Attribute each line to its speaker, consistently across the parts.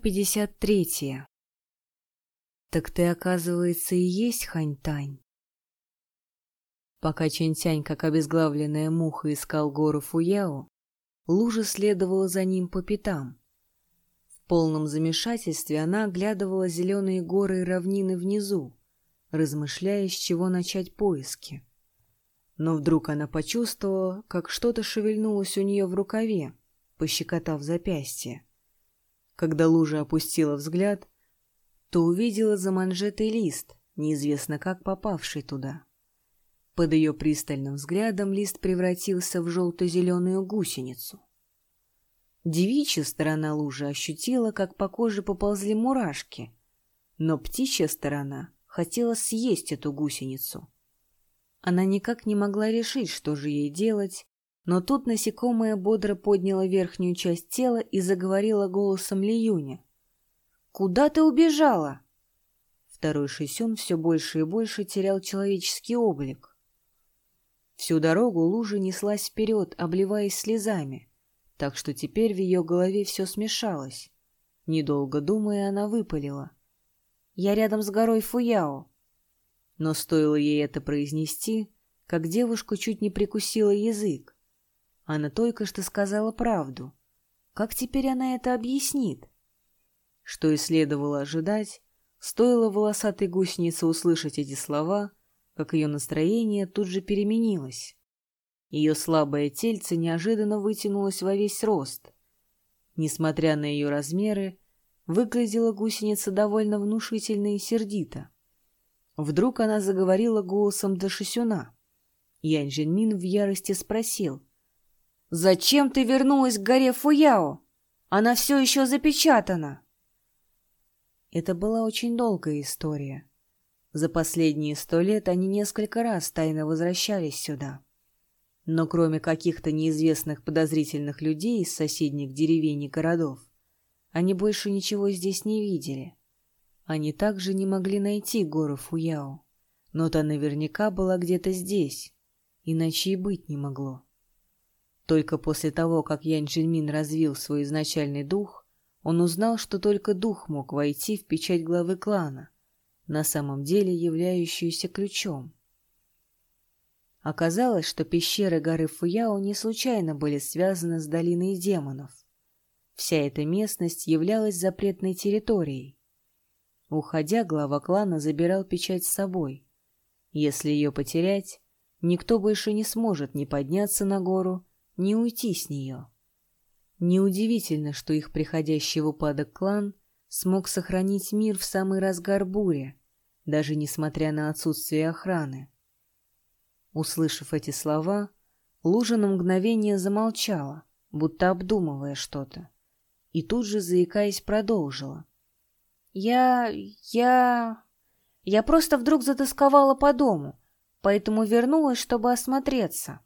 Speaker 1: Глава 53. Так ты, оказывается, и есть Ханьтань. Пока Чэнь-Тянь, как обезглавленная муха, искал гору Фуяо, лужа следовала за ним по пятам. В полном замешательстве она оглядывала зеленые горы и равнины внизу, размышляя, с чего начать поиски. Но вдруг она почувствовала, как что-то шевельнулось у нее в рукаве, пощекотав запястье. Когда лужа опустила взгляд, то увидела заманжетый лист, неизвестно как попавший туда. Под ее пристальным взглядом лист превратился в желто-зеленую гусеницу. Девичья сторона лужи ощутила, как по коже поползли мурашки, но птичья сторона хотела съесть эту гусеницу. Она никак не могла решить, что же ей делать, но тут насекомое бодро подняло верхнюю часть тела и заговорило голосом Лиюня. «Куда ты убежала?» Второй Шисюн все больше и больше терял человеческий облик. Всю дорогу лужа неслась вперед, обливаясь слезами, так что теперь в ее голове все смешалось. Недолго думая, она выпалила. «Я рядом с горой Фуяо». Но стоило ей это произнести, как девушка чуть не прикусила язык. Она только что сказала правду. Как теперь она это объяснит? Что и следовало ожидать, стоило волосатой гусенице услышать эти слова, как ее настроение тут же переменилось. Ее слабое тельце неожиданно вытянулось во весь рост. Несмотря на ее размеры, выглядела гусеница довольно внушительно и сердито. Вдруг она заговорила голосом Дашисюна. Янь Жинмин в ярости спросил — «Зачем ты вернулась к горе Фуяо? Она все еще запечатана!» Это была очень долгая история. За последние сто лет они несколько раз тайно возвращались сюда. Но кроме каких-то неизвестных подозрительных людей из соседних деревень и городов, они больше ничего здесь не видели. Они также не могли найти гору Фуяо, но та наверняка была где-то здесь, иначе и быть не могло. Только после того, как Янь Джельмин развил свой изначальный дух, он узнал, что только дух мог войти в печать главы клана, на самом деле являющуюся ключом. Оказалось, что пещеры горы Фуяо не случайно были связаны с долиной демонов. Вся эта местность являлась запретной территорией. Уходя, глава клана забирал печать с собой. Если ее потерять, никто больше не сможет ни подняться на гору, не уйти с нее. Неудивительно, что их приходящий в упадок клан смог сохранить мир в самый разгар бури, даже несмотря на отсутствие охраны. Услышав эти слова, Лужа на мгновение замолчала, будто обдумывая что-то, и тут же, заикаясь, продолжила. «Я... я... я просто вдруг затасковала по дому, поэтому вернулась, чтобы осмотреться».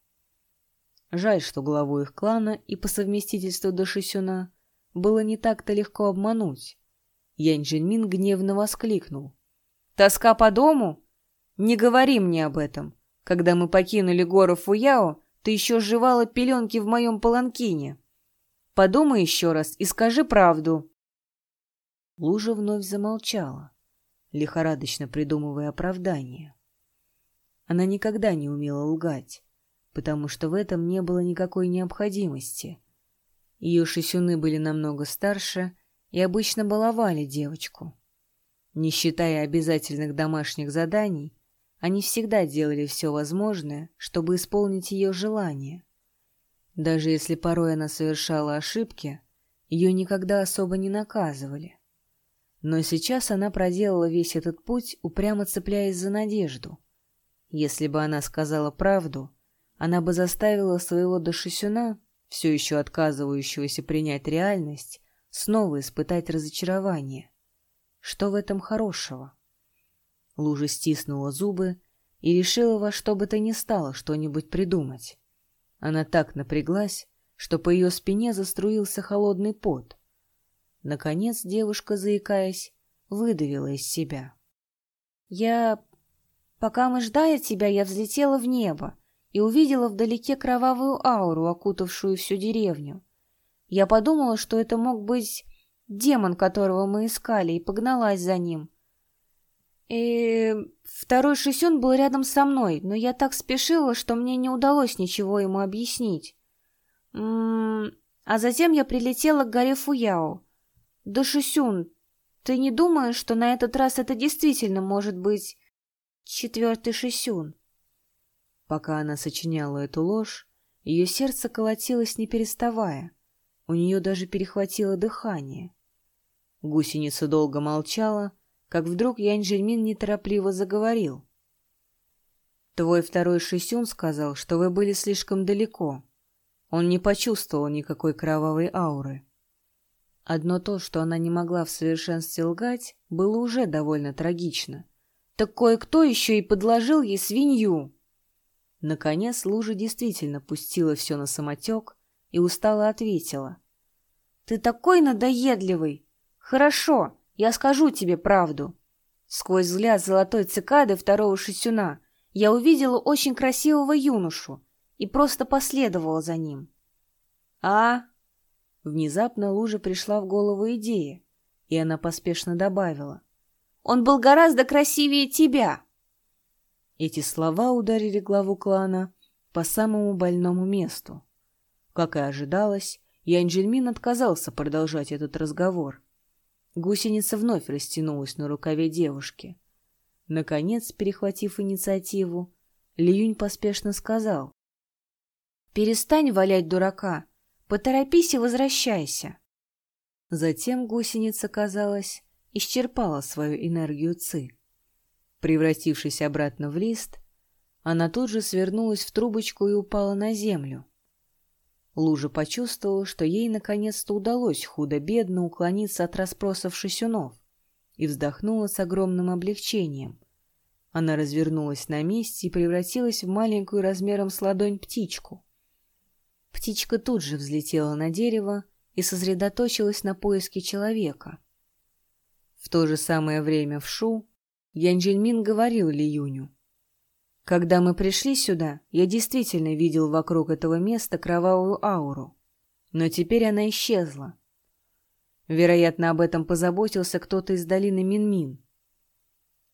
Speaker 1: Жаль, что главу их клана и по совместительству Дашисюна было не так-то легко обмануть. Янь Джинмин гневно воскликнул. «Тоска по дому? Не говори мне об этом. Когда мы покинули гору Фуяо, ты еще сживала пеленки в моем паланкине. Подумай еще раз и скажи правду». Лужа вновь замолчала, лихорадочно придумывая оправдание. Она никогда не умела лгать потому что в этом не было никакой необходимости. Ее шисюны были намного старше и обычно баловали девочку. Не считая обязательных домашних заданий, они всегда делали все возможное, чтобы исполнить ее желание. Даже если порой она совершала ошибки, ее никогда особо не наказывали. Но сейчас она проделала весь этот путь, упрямо цепляясь за надежду. Если бы она сказала правду, она бы заставила своего Дашисюна, все еще отказывающегося принять реальность, снова испытать разочарование. Что в этом хорошего? Лужа стиснула зубы и решила во что бы то ни стало что-нибудь придумать. Она так напряглась, что по ее спине заструился холодный пот. Наконец девушка, заикаясь, выдавила из себя. «Я... Пока мы ждали тебя, я взлетела в небо и увидела вдалеке кровавую ауру, окутавшую всю деревню. Я подумала, что это мог быть
Speaker 2: демон, которого мы искали, и погналась за ним. И второй шисюн был рядом со мной, но я так спешила, что мне не удалось ничего ему объяснить. М -м -м, а затем я прилетела к горе Фуяо. Да, Шисюн, ты не думаешь, что на этот раз это действительно может быть четвертый Шисюн?
Speaker 1: Пока она сочиняла эту ложь, ее сердце колотилось не переставая. У нее даже перехватило дыхание. Гусеница долго молчала, как вдруг Янь Жельмин неторопливо заговорил. «Твой второй Шисюн сказал, что вы были слишком далеко. Он не почувствовал никакой кровавой ауры. Одно то, что она не могла в совершенстве лгать, было уже довольно трагично. Так кое-кто еще и подложил ей свинью. Наконец лужа действительно пустила все на самотек и устало ответила. «Ты такой надоедливый! Хорошо, я скажу тебе правду!» Сквозь взгляд золотой цикады второго шестюна я увидела очень красивого юношу и просто последовала за ним. «А, Внезапно Луже пришла в голову идея, и она поспешно добавила. «Он был гораздо красивее тебя!» Эти слова ударили главу клана по самому больному месту. Как и ожидалось, Янджельмин отказался продолжать этот разговор. Гусеница вновь растянулась на рукаве девушки. Наконец, перехватив инициативу, Лиюнь поспешно сказал. «Перестань валять дурака Поторопись и возвращайся. Затем гусеница, казалось, исчерпала свою энергию ци. Превратившись обратно в лист, она тут же свернулась в трубочку и упала на землю. Лужа почувствовала, что ей наконец-то удалось худо-бедно уклониться от расспросов шесюнов, и вздохнула с огромным облегчением. Она развернулась на месте и превратилась в маленькую размером с ладонь птичку. Птичка тут же взлетела на дерево и сосредоточилась на поиске человека. В то же самое время в Шу Янджельмин говорил Ли Юню. «Когда мы пришли сюда, я действительно видел вокруг этого места кровавую ауру, но теперь она исчезла. Вероятно, об этом позаботился кто-то из долины Минмин.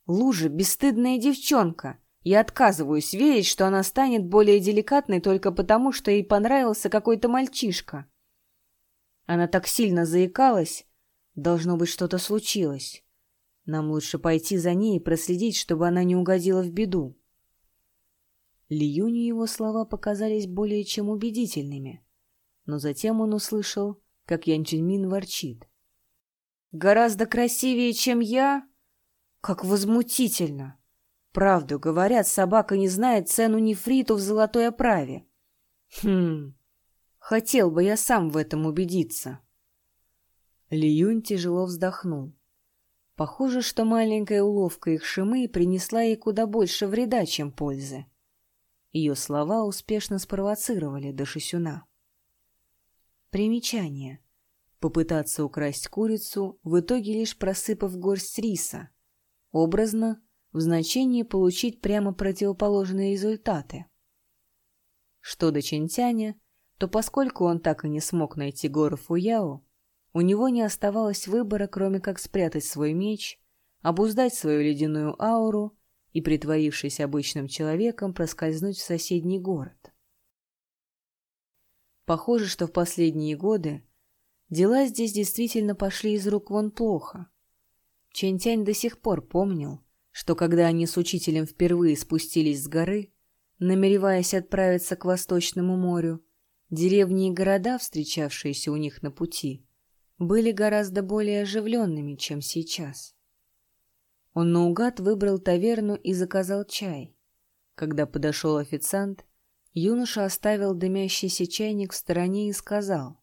Speaker 1: Лужа — бесстыдная девчонка, я отказываюсь верить, что она станет более деликатной только потому, что ей понравился какой-то мальчишка. Она так сильно заикалась. Должно быть, что-то случилось. Нам лучше пойти за ней и проследить, чтобы она не угодила в беду. Лиюню его слова показались более чем убедительными. Но затем он услышал, как Ян Чжиньмин ворчит. «Гораздо красивее, чем я? Как возмутительно!» Правду говорят, собака не знает цену нефриту в золотой оправе. Хм, хотел бы я сам в этом убедиться. Лиюнь тяжело вздохнул. Похоже, что маленькая уловка их шимы принесла ей куда больше вреда, чем пользы. Ее слова успешно спровоцировали до Шисюна. Примечание. Попытаться украсть курицу, в итоге лишь просыпав горсть риса. Образно в значении получить прямо противоположные результаты. Что до Чинтяня, то поскольку он так и не смог найти гору Фуяо, у него не оставалось выбора, кроме как спрятать свой меч, обуздать свою ледяную ауру и, притворившись обычным человеком, проскользнуть в соседний город. Похоже, что в последние годы дела здесь действительно пошли из рук вон плохо. Чентянь до сих пор помнил, что когда они с учителем впервые спустились с горы, намереваясь отправиться к Восточному морю, деревни и города, встречавшиеся у них на пути, были гораздо более оживленными, чем сейчас. Он наугад выбрал таверну и заказал чай. Когда подошел официант, юноша оставил дымящийся чайник в стороне и сказал,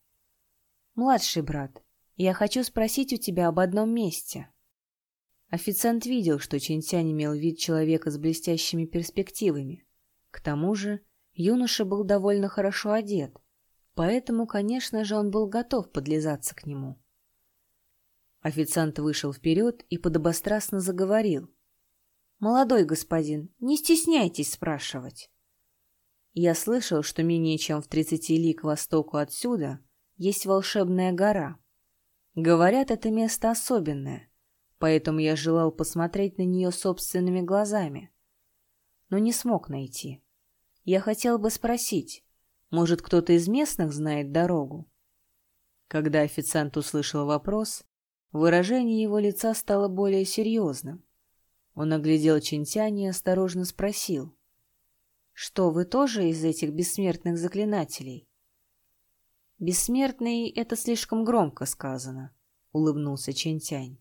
Speaker 1: «Младший брат, я хочу спросить у тебя об одном месте». Официант видел, что Чинтянь имел вид человека с блестящими перспективами. К тому же юноша был довольно хорошо одет, поэтому, конечно же, он был готов подлизаться к нему. Официант вышел вперед и подобострастно заговорил. «Молодой господин, не стесняйтесь спрашивать. Я слышал, что менее чем в тридцати ли к востоку отсюда есть волшебная гора. Говорят, это место особенное, поэтому я желал посмотреть на нее собственными глазами. Но не смог найти. Я хотел бы спросить, может, кто-то из местных знает дорогу? Когда официант услышал вопрос, выражение его лица стало более серьезным. Он оглядел Чинтяни и осторожно спросил. «Что, вы тоже из этих бессмертных заклинателей?» «Бессмертный — это слишком громко сказано», — улыбнулся Чинтянь.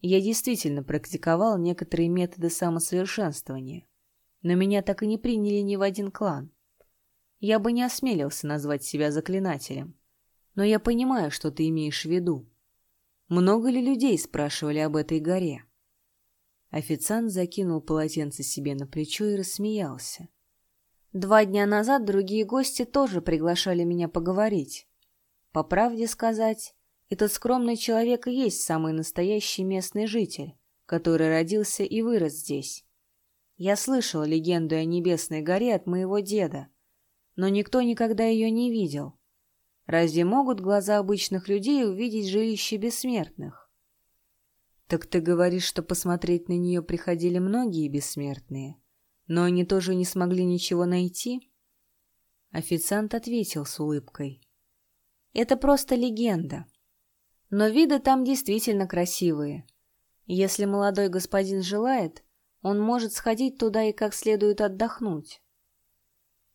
Speaker 1: «Я действительно практиковал некоторые методы самосовершенствования, но меня так и не приняли ни в один клан. Я бы не осмелился назвать себя заклинателем, но я понимаю, что ты имеешь в виду. Много ли людей спрашивали об этой горе?» Официант закинул полотенце себе на плечо и рассмеялся. Два дня назад другие гости тоже приглашали меня поговорить. По правде сказать, этот скромный человек и есть самый настоящий местный житель, который родился и вырос здесь. Я слышал легенду о Небесной горе от моего деда, но никто никогда ее не видел. Разве могут глаза обычных людей увидеть жилище бессмертных? Так ты говоришь, что посмотреть на нее приходили многие бессмертные, но они тоже не смогли ничего найти? Официант ответил с улыбкой. Это просто легенда. Но виды там действительно красивые. Если молодой господин желает, он может сходить туда и как следует отдохнуть.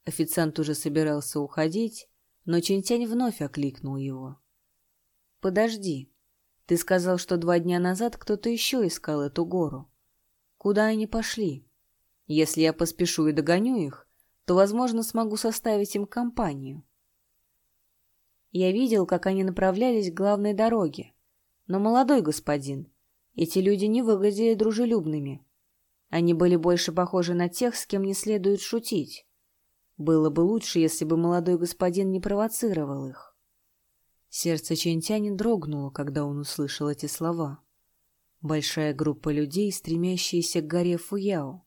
Speaker 1: Официант уже собирался уходить, но Чинтянь вновь окликнул его. «Подожди. Ты сказал, что два дня назад кто-то еще искал эту гору. Куда они пошли? Если я поспешу и догоню их, то, возможно, смогу составить им компанию». Я видел, как они направлялись к главной дороге. Но, молодой господин, эти люди не выглядели дружелюбными. Они были больше похожи на тех, с кем не следует шутить. Было бы лучше, если бы молодой господин не провоцировал их. Сердце Чентяни дрогнуло, когда он услышал эти слова. Большая группа людей, стремящиеся к горе Фуяо.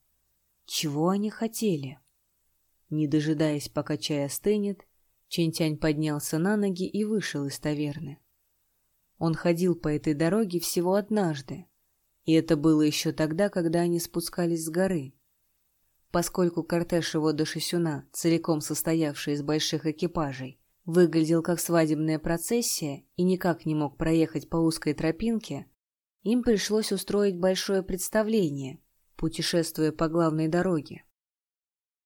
Speaker 1: Чего они хотели? Не дожидаясь, пока чай остынет, Чентянь поднялся на ноги и вышел из таверны. Он ходил по этой дороге всего однажды, и это было еще тогда, когда они спускались с горы. Поскольку кортеж его до Шисюна, целиком состоявший из больших экипажей, выглядел как свадебная процессия и никак не мог проехать по узкой тропинке, им пришлось устроить большое представление, путешествуя по главной дороге.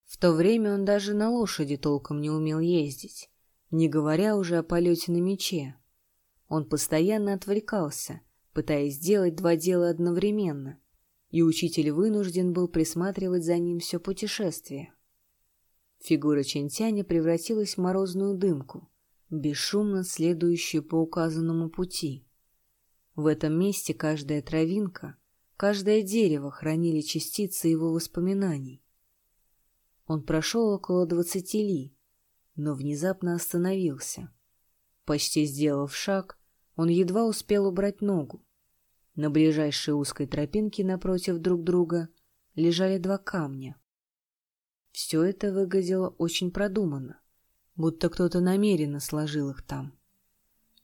Speaker 1: В то время он даже на лошади толком не умел ездить, не говоря уже о полете на мече. Он постоянно отвлекался, пытаясь сделать два дела одновременно, и учитель вынужден был присматривать за ним все путешествие. Фигура Чентяня превратилась в морозную дымку, бесшумно следующую по указанному пути. В этом месте каждая травинка, каждое дерево хранили частицы его воспоминаний. Он прошел около двадцати ли, но внезапно остановился. Почти сделав шаг, он едва успел убрать ногу. На ближайшей узкой тропинке напротив друг друга лежали два камня. Все это выглядело очень продуманно, будто кто-то намеренно сложил их там.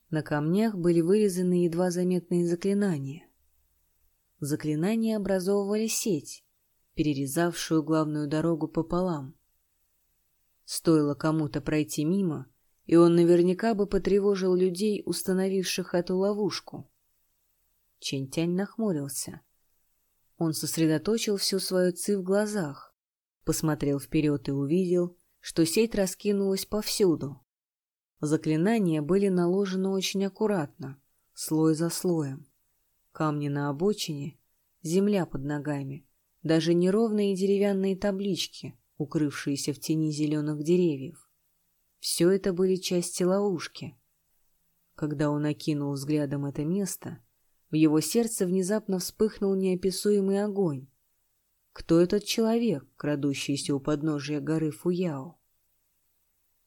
Speaker 1: На камнях были вырезаны едва заметные заклинания. Заклинания образовывали сеть, перерезавшую главную дорогу пополам. Стоило кому-то пройти мимо, и он наверняка бы потревожил людей, установивших эту ловушку. Чентянь нахмурился. Он сосредоточил всю свою ци в глазах, посмотрел вперед и увидел, что сеть раскинулась повсюду. Заклинания были наложены очень аккуратно, слой за слоем. Камни на обочине, земля под ногами, даже неровные деревянные таблички, укрывшиеся в тени зеленых деревьев. Все это были части ловушки. Когда он окинул взглядом это место, в его сердце внезапно вспыхнул неописуемый огонь. Кто этот человек, крадущийся у подножия горы Фуяо?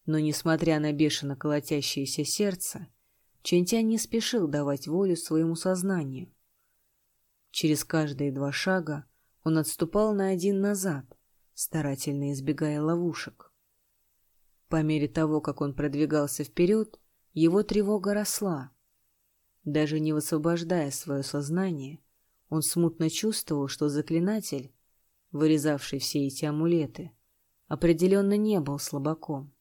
Speaker 1: Но, несмотря на бешено колотящееся сердце, Чентянь не спешил давать волю своему сознанию. Через каждые два шага он отступал на один назад, старательно избегая ловушек. По мере того, как он продвигался вперед, его тревога росла. Даже не высвобождая свое сознание, он смутно чувствовал, что заклинатель, вырезавший все эти амулеты, определенно не был слабаком.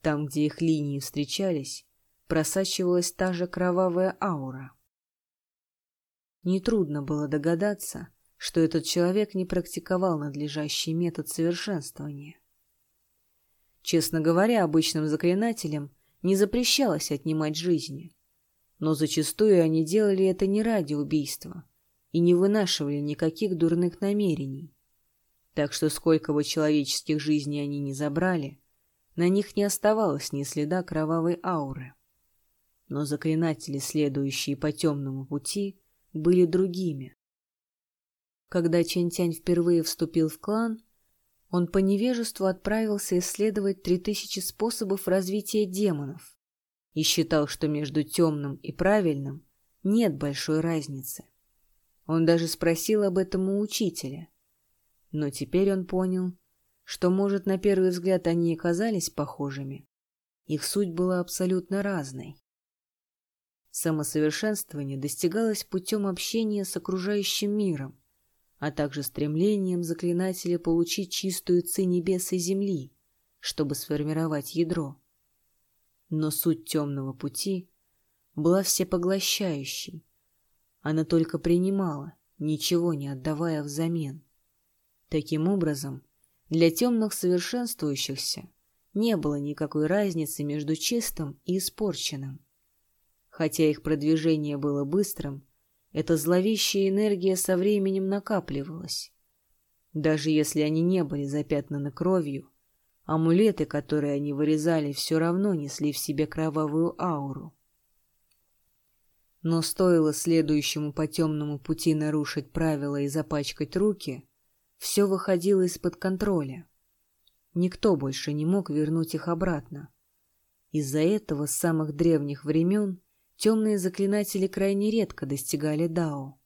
Speaker 1: Там, где их линии встречались, просачивалась та же кровавая аура. Нетрудно было догадаться, что этот человек не практиковал надлежащий метод совершенствования. Честно говоря, обычным заклинателям не запрещалось отнимать жизни, но зачастую они делали это не ради убийства и не вынашивали никаких дурных намерений. Так что сколько бы человеческих жизней они не забрали, на них не оставалось ни следа кровавой ауры. Но заклинатели, следующие по темному пути, были другими. Когда Чентянь впервые вступил в клан, он по невежеству отправился исследовать три тысячи способов развития демонов и считал, что между темным и правильным нет большой разницы. Он даже спросил об этом у учителя. Но теперь он понял, что, может, на первый взгляд они и казались похожими. Их суть была абсолютно разной. Самосовершенствование достигалось путем общения с окружающим миром, а также стремлением заклинателя получить чистую ци небес и земли, чтобы сформировать ядро. Но суть темного пути была всепоглощающей. Она только принимала, ничего не отдавая взамен. Таким образом, для темных совершенствующихся не было никакой разницы между чистым и испорченным. Хотя их продвижение было быстрым, эта зловещая энергия со временем накапливалась. Даже если они не были запятнаны кровью, амулеты, которые они вырезали, все равно несли в себе кровавую ауру. Но стоило следующему по темному пути нарушить правила и запачкать руки, все выходило из-под контроля. Никто больше не мог вернуть их обратно. Из-за этого с самых древних времен темные заклинатели крайне редко достигали Дао.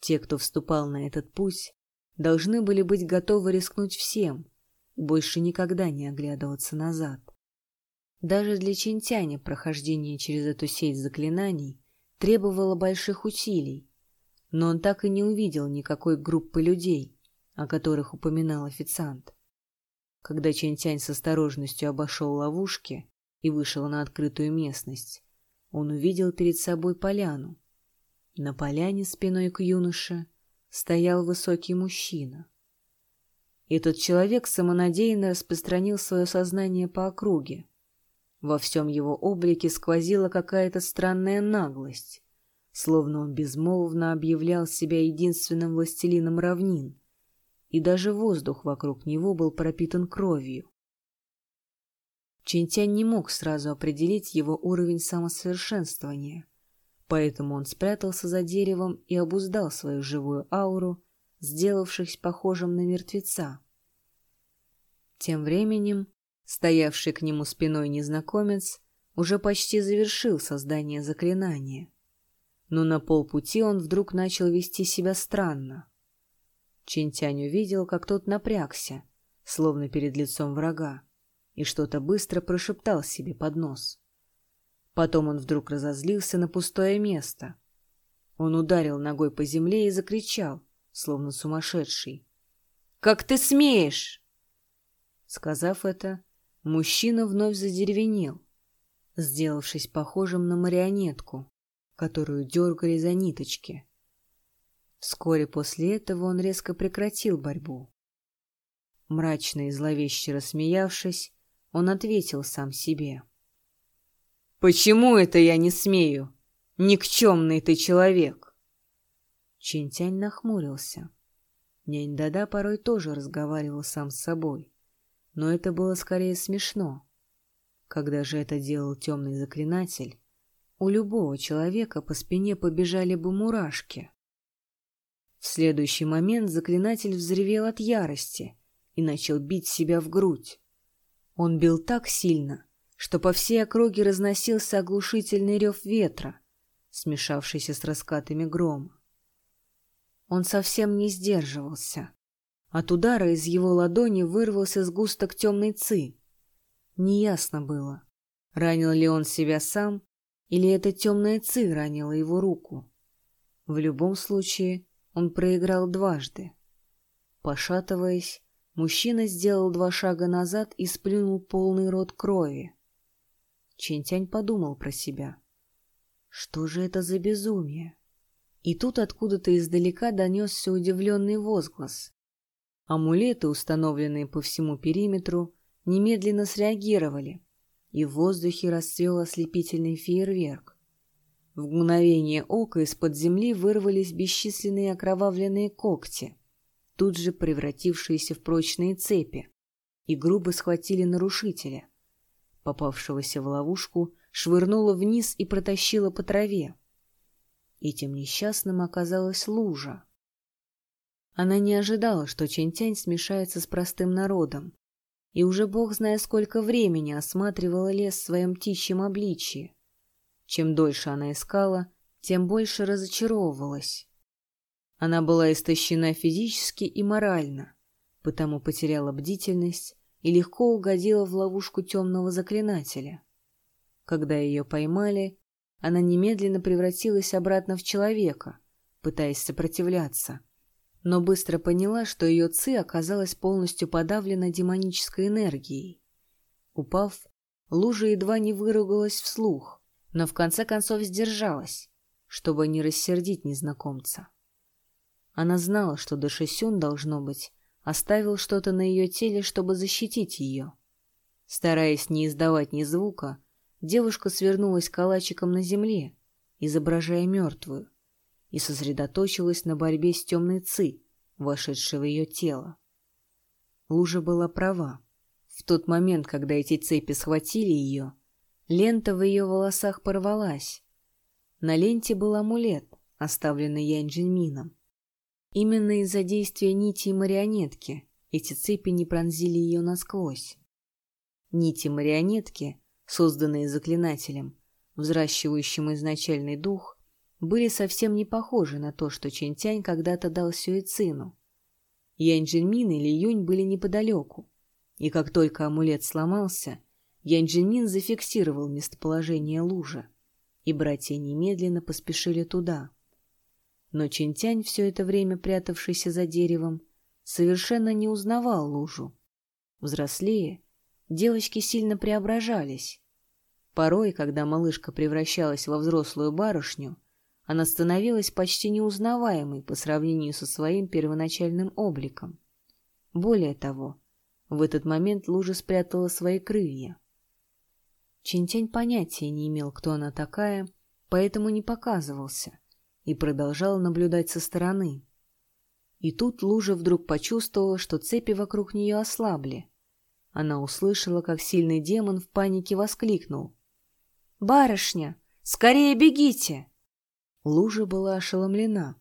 Speaker 1: Те, кто вступал на этот путь, должны были быть готовы рискнуть всем больше никогда не оглядываться назад. Даже для Чинтяня прохождение через эту сеть заклинаний требовало больших усилий, но он так и не увидел никакой группы людей, о которых упоминал официант. Когда Чинтянь с осторожностью обошел ловушки и вышел на открытую местность, он увидел перед собой поляну. На поляне спиной к юноше стоял высокий мужчина. Этот человек самонадеянно распространил свое сознание по округе. Во всем его облике сквозила какая-то странная наглость, словно он безмолвно объявлял себя единственным властелином равнин, и даже воздух вокруг него был пропитан кровью. Чинтянь не мог сразу определить его уровень самосовершенствования, поэтому он спрятался за деревом и обуздал свою живую ауру, сделавшись похожим на мертвеца. Тем временем, стоявший к нему спиной незнакомец уже почти завершил создание заклинания, но на полпути он вдруг начал вести себя странно. Чинтянь увидел, как тот напрягся, словно перед лицом врага и что-то быстро прошептал себе под нос. Потом он вдруг разозлился на пустое место. Он ударил ногой по земле и закричал, словно сумасшедший. «Как ты смеешь?» Сказав это, мужчина вновь задеревенел, сделавшись похожим на марионетку, которую дергали за ниточки. Вскоре после этого он резко прекратил борьбу. Мрачно и зловеще рассмеявшись, он ответил сам себе. «Почему это я не смею? Никчемный ты человек!» Чинтянь нахмурился. Нянь-дада порой тоже разговаривал сам с собой, но это было скорее смешно. Когда же это делал темный заклинатель, у любого человека по спине побежали бы мурашки. В следующий момент заклинатель взревел от ярости и начал бить себя в грудь. Он бил так сильно, что по всей округе разносился оглушительный рев ветра, смешавшийся с раскатами грома. Он совсем не сдерживался. От удара из его ладони вырвался сгусток темной ци. Неясно было, ранил ли он себя сам Или эта темная ци ранила его руку? В любом случае, он проиграл дважды. Пошатываясь, мужчина сделал два шага назад и сплюнул полный рот крови. Чентянь подумал про себя. Что же это за безумие? И тут откуда-то издалека донесся удивленный возглас. Амулеты, установленные по всему периметру, немедленно среагировали, и в воздухе расцвел ослепительный фейерверк. В мгновение ока из-под земли вырвались бесчисленные окровавленные когти, тут же превратившиеся в прочные цепи, и грубо схватили нарушителя. Попавшегося в ловушку швырнуло вниз и протащило по траве. Этим несчастным оказалась лужа. Она не ожидала, что Чентянь смешается с простым народом, и уже бог зная сколько времени осматривала лес в своем птичьем обличье. Чем дольше она искала, тем больше разочаровывалась. Она была истощена физически и морально, потому потеряла бдительность и легко угодила в ловушку темного заклинателя. Когда ее поймали, она немедленно превратилась обратно в человека, пытаясь сопротивляться но быстро поняла, что ее ци оказалась полностью подавлена демонической энергией. Упав, лужа едва не выругалась вслух, но в конце концов сдержалась, чтобы не рассердить незнакомца. Она знала, что Дашисюн, должно быть, оставил что-то на ее теле, чтобы защитить ее. Стараясь не издавать ни звука, девушка свернулась калачиком на земле, изображая мертвую, и сосредоточилась на борьбе с темной ци, вошедшей в ее тело. Лужа была права. В тот момент, когда эти цепи схватили ее, лента в ее волосах порвалась. На ленте был амулет, оставленный Янь Именно из-за действия нити и марионетки эти цепи не пронзили ее насквозь. Нити марионетки, созданные заклинателем, взращивающим изначальный дух, были совсем не похожи на то, что Чентянь когда-то дал Сюэцину. Янь Джинмин и Ли Юнь были неподалеку, и как только амулет сломался, Янь Джинмин зафиксировал местоположение лужи, и братья немедленно поспешили туда. Но Чинтянь, все это время прятавшийся за деревом, совершенно не узнавал лужу. Взрослее, девочки сильно преображались. Порой, когда малышка превращалась во взрослую барышню, она становилась почти неузнаваемой по сравнению со своим первоначальным обликом. Более того, в этот момент лужа спрятала свои крылья. Чинтянь понятия не имел, кто она такая, поэтому не показывался и продолжал наблюдать со стороны. И тут лужа вдруг почувствовала, что цепи вокруг нее ослабли. Она услышала, как сильный демон в панике воскликнул. «Барышня, скорее бегите!» Лужа была ошеломлена,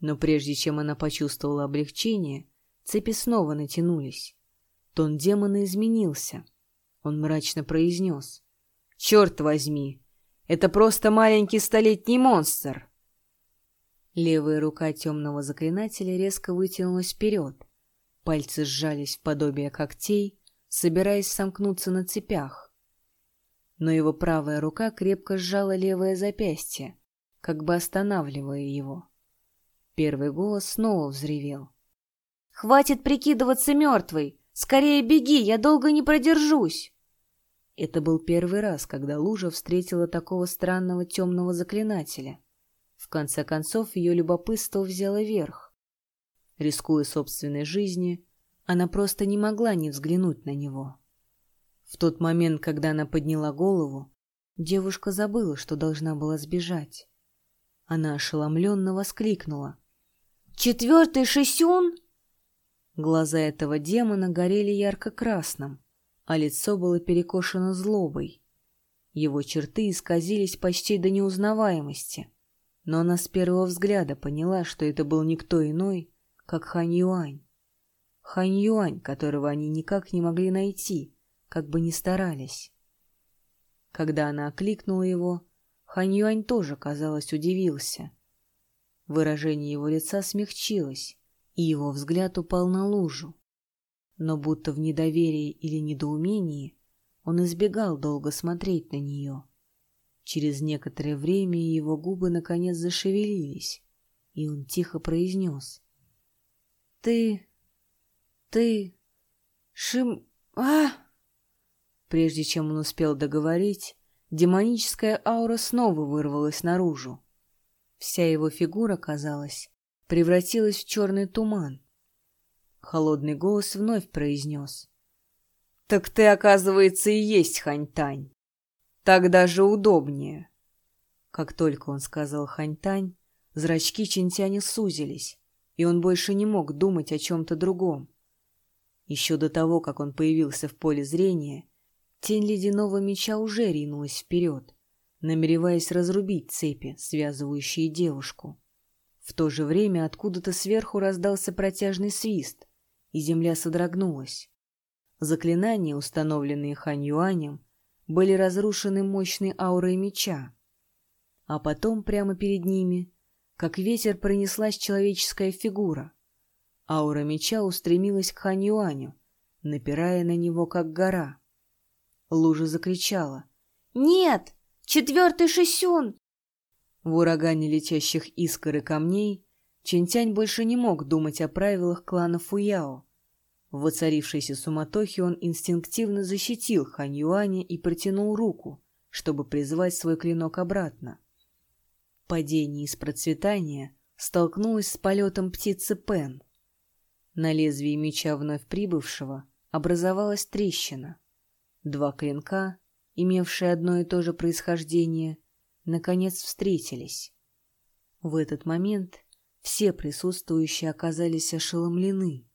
Speaker 1: но прежде чем она почувствовала облегчение, цепи снова натянулись. Тон демона изменился. Он мрачно произнес. «Черт возьми! Это просто маленький столетний монстр!» Левая рука темного заклинателя резко вытянулась вперед. Пальцы сжались в подобие когтей, собираясь сомкнуться на цепях. Но его правая рука крепко сжала левое запястье, как бы останавливая его. Первый голос снова взревел. «Хватит прикидываться мертвой! Скорее беги, я долго не продержусь!» Это был первый раз, когда Лужа встретила такого странного темного заклинателя. В конце концов, ее любопытство взяло верх. Рискуя собственной жизнью, она просто не могла не взглянуть на него. В тот момент, когда она подняла голову, девушка забыла, что должна была сбежать. Она ошеломленно воскликнула. «Четвертый шисюн?» Глаза этого демона горели ярко-красным, а лицо было перекошено злобой. Его черты исказились почти до неузнаваемости, но она с первого взгляда поняла, что это был никто иной, как Хань Юань. Хань Юань, которого они никак не могли найти, как бы ни старались. Когда она окликнула его, Хань Юань тоже, казалось, удивился. Выражение его лица смягчилось, и его взгляд упал на лужу. Но будто в недоверии или недоумении он избегал долго смотреть на нее. Через некоторое время его губы наконец зашевелились, и он тихо произнес.
Speaker 2: «Ты... ты... Шим... а
Speaker 1: Прежде чем он успел договорить, демоническая аура снова вырвалась наружу. Вся его фигура, казалось, превратилась в черный туман. Холодный голос вновь произнес. «Так ты, оказывается, и есть Ханьтань. Так даже удобнее». Как только он сказал Ханьтань, зрачки Чинтяня сузились, и он больше не мог думать о чем-то другом. Еще до того, как он появился в поле зрения, Тень ледяного меча уже ринулась вперед, намереваясь разрубить цепи, связывающие девушку. В то же время откуда-то сверху раздался протяжный свист, и земля содрогнулась. Заклинания, установленные Хань Юанем, были разрушены мощной аурой меча. А потом прямо перед ними, как ветер, пронеслась человеческая фигура. Аура меча устремилась к Хань Юаню, напирая на него, как гора. Лужа закричала.
Speaker 2: «Нет! Четвертый шисюн!»
Speaker 1: В урагане летящих искр и камней Чинтянь больше не мог думать о правилах клана Фуяо. В воцарившейся суматохе он инстинктивно защитил Хань Юаня и протянул руку, чтобы призвать свой клинок обратно. Падение из процветания столкнулось с полетом птицы Пен. На лезвии меча вновь прибывшего образовалась трещина. Два клинка, имевшие одно и то же происхождение, наконец встретились. В этот момент все присутствующие оказались ошеломлены.